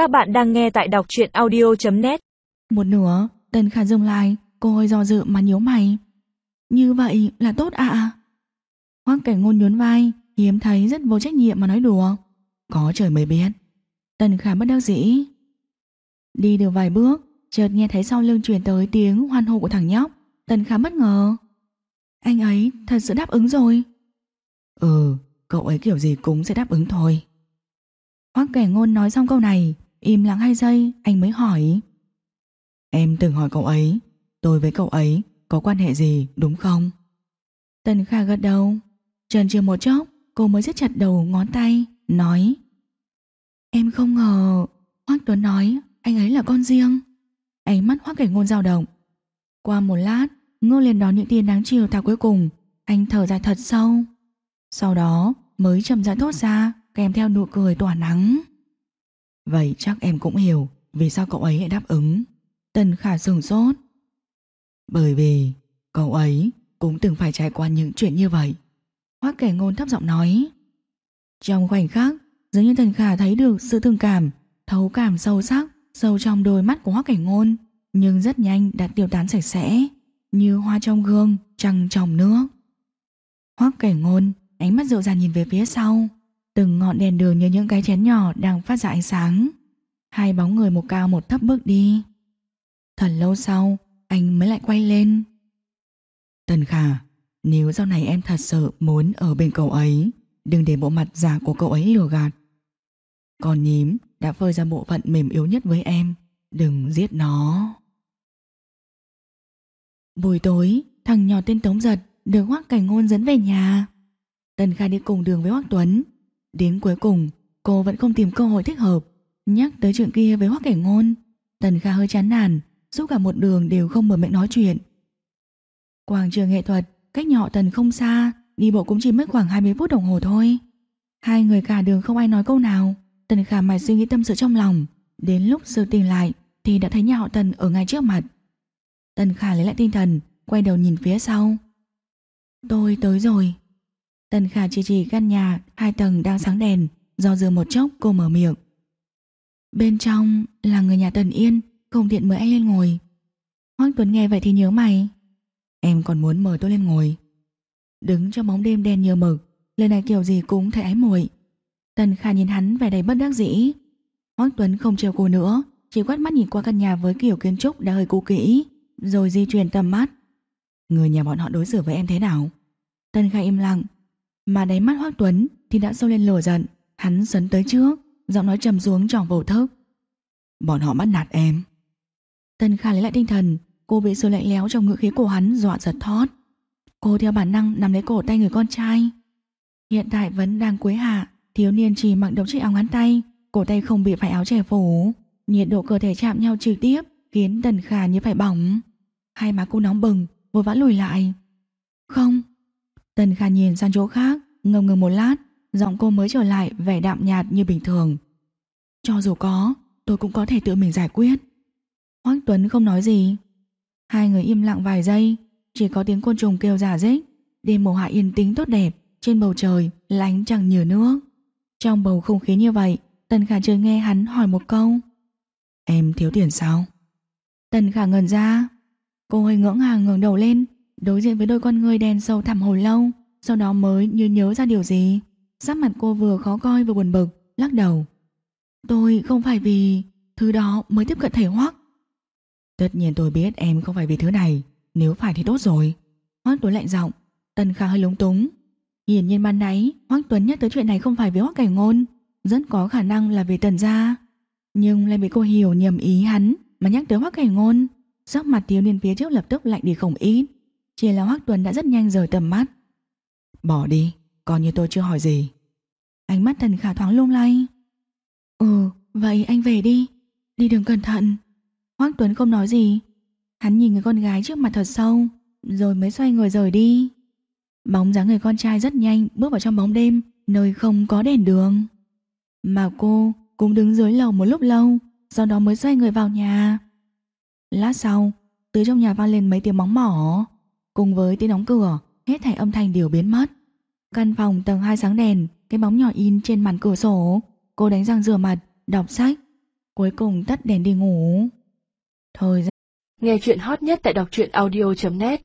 Các bạn đang nghe tại đọc truyện audio.net Một nửa, Tần Khả dừng lại, cô hơi do dự mà nhíu mày. Như vậy là tốt ạ. À? Hoắc cảnh ngôn nhún vai, hiếm thấy rất vô trách nhiệm mà nói đùa. Có trời mới biết. Tần Khả bất đắc dĩ. Đi được vài bước, chợt nghe thấy sau lưng truyền tới tiếng hoan hô của thằng nhóc. Tần Khả bất ngờ. Anh ấy thật sự đáp ứng rồi. Ừ, cậu ấy kiểu gì cũng sẽ đáp ứng thôi. Hoắc kẻ ngôn nói xong câu này, im lặng hai giây, anh mới hỏi. Em từng hỏi cậu ấy, tôi với cậu ấy có quan hệ gì đúng không? Tần Kha gật đầu, trần chưa một chốc, cô mới siết chặt đầu ngón tay, nói. Em không ngờ, Hoắc Tuấn nói anh ấy là con riêng. Ánh mắt Hoắc cảnh ngôn dao động. Qua một lát, ngô liền đón những tia đáng chiều thảo cuối cùng, anh thở dài thật sâu. Sau đó mới chậm rãi thốt ra kèm theo nụ cười tỏa nắng. Vậy chắc em cũng hiểu vì sao cậu ấy lại đáp ứng. Tần khả sừng sốt. Bởi vì cậu ấy cũng từng phải trải qua những chuyện như vậy. Hoác kẻ ngôn thấp giọng nói. Trong khoảnh khắc, dường như Tần khả thấy được sự thương cảm, thấu cảm sâu sắc, sâu trong đôi mắt của Hoác kẻ ngôn, nhưng rất nhanh đã tiêu tán sạch sẽ, như hoa trong gương, trăng trong nước. Hoác kẻ ngôn, ánh mắt dịu dàng nhìn về phía sau, Từng ngọn đèn đường như những cái chén nhỏ đang phát ra ánh sáng. Hai bóng người một cao một thấp bước đi. Thật lâu sau, anh mới lại quay lên. Tần Khả, nếu sau này em thật sự muốn ở bên cậu ấy, đừng để bộ mặt giả của cậu ấy lừa gạt. Còn nhím đã phơi ra bộ phận mềm yếu nhất với em, đừng giết nó. Buổi tối, thằng nhỏ tên Tống Giật được Hoác Cảnh Ngôn dẫn về nhà. Tần Kha đi cùng đường với Hoác Tuấn, Đến cuối cùng, cô vẫn không tìm cơ hội thích hợp. Nhắc tới chuyện kia với Hoắc Cảnh Ngôn, Tần Kha hơi chán nản, Suốt cả một đường đều không mở miệng nói chuyện. Quảng trường nghệ thuật, Cách nhỏ Tần không xa, Đi bộ cũng chỉ mất khoảng 20 phút đồng hồ thôi. Hai người cả đường không ai nói câu nào. Tần Khả mải suy nghĩ tâm sự trong lòng. Đến lúc sự tỉnh lại, Thì đã thấy nhà họ Tần ở ngay trước mặt. Tần Khả lấy lại tinh thần, Quay đầu nhìn phía sau. Tôi tới rồi. Tần Khả chỉ chỉ căn nhà hai tầng đang sáng đèn, do dự một chốc cô mở miệng. Bên trong là người nhà Tần Yên, không tiện mời anh lên ngồi. Hoắc Tuấn nghe vậy thì nhớ mày. Em còn muốn mời tôi lên ngồi. Đứng trong bóng đêm đen như mực, lời này kiểu gì cũng thấy ái muội. Tần Khả nhìn hắn vẻ đầy bất đắc dĩ. Hoắc Tuấn không trêu cô nữa, chỉ quát mắt nhìn qua căn nhà với kiểu kiến trúc đã hơi cũ kỹ, rồi di chuyển tầm mắt. Người nhà bọn họ đối xử với em thế nào? Tần Khả im lặng, mà đáy mắt Hoác Tuấn thì đã sâu lên lửa giận. Hắn sấn tới trước, Giọng nói trầm xuống tròn vô thức. Bọn họ bắt nạt em. Tân Kha lấy lại tinh thần, Cô bị sự lạnh léo trong ngữ khí của hắn dọa giật thót Cô theo bản năng nắm lấy cổ tay người con trai. Hiện tại vẫn đang cuối hạ, Thiếu niên chỉ mặc đống chiếc áo ngắn tay, Cổ tay không bị phải áo trẻ phủ. Nhiệt độ cơ thể chạm nhau trực tiếp, Khiến Tần kha như phải bỏng. Hai má cô nóng bừng, Vội vã lùi lại. Không Tần Kha nhìn sang chỗ khác, ngầm ngừng một lát, giọng cô mới trở lại vẻ đạm nhạt như bình thường. Cho dù có, tôi cũng có thể tự mình giải quyết. Hoắc Tuấn không nói gì. Hai người im lặng vài giây, chỉ có tiếng côn trùng kêu giả dích. Đêm mùa hạ yên tĩnh tốt đẹp, trên bầu trời lánh chẳng nhờ nước. Trong bầu không khí như vậy, Tần Khả chưa nghe hắn hỏi một câu. Em thiếu tiền sao? Tần Khả ngẩn ra. Cô hơi ngỡ ngàng ngẩng đầu lên, đối diện với đôi con người đen sâu thẳm hồi lâu, sau đó mới như nhớ ra điều gì. Sắc mặt cô vừa khó coi vừa buồn bực, lắc đầu. Tôi không phải vì thứ đó mới tiếp cận thầy Hoắc. Tất nhiên tôi biết em không phải vì thứ này, nếu phải thì tốt rồi. Hoắc Tuấn lạnh giọng, Tần Khả hơi lúng túng. Hiển nhiên ban nãy Hoắc Tuấn nhắc tới chuyện này không phải vì Hoắc Cảnh Ngôn, rất có khả năng là vì Tần gia, nhưng lại bị cô hiểu nhầm ý hắn mà nhắc tới Hoắc Cảnh Ngôn. Sắc mặt thiếu niên phía trước lập tức lạnh đi không ít. Chỉ là Hoắc Tuấn đã rất nhanh rời tầm mắt. Bỏ đi, Coi như tôi chưa hỏi gì. Ánh mắt thần khả thoáng lung lay. Ừ vậy anh về đi. Đi đường cẩn thận. Hoắc Tuấn không nói gì. Hắn nhìn người con gái trước mặt thật sâu, Rồi mới xoay người rời đi. Bóng dáng người con trai rất nhanh Bước vào trong bóng đêm, Nơi không có đèn đường. Mà cô cũng đứng dưới lầu một lúc lâu, Sau đó mới xoay người vào nhà. Lát sau, Từ trong nhà vang lên mấy tiếng móng mỏ. Cùng với tiếng đóng cửa, hết thảy âm thanh đều biến mất. Căn phòng tầng 2 sáng đèn, cái bóng nhỏ in trên màn cửa sổ. Cô đánh răng rửa mặt, đọc sách. Cuối cùng tắt đèn đi ngủ Thời gian Nghe chuyện hot nhất tại đọc truyện audio.net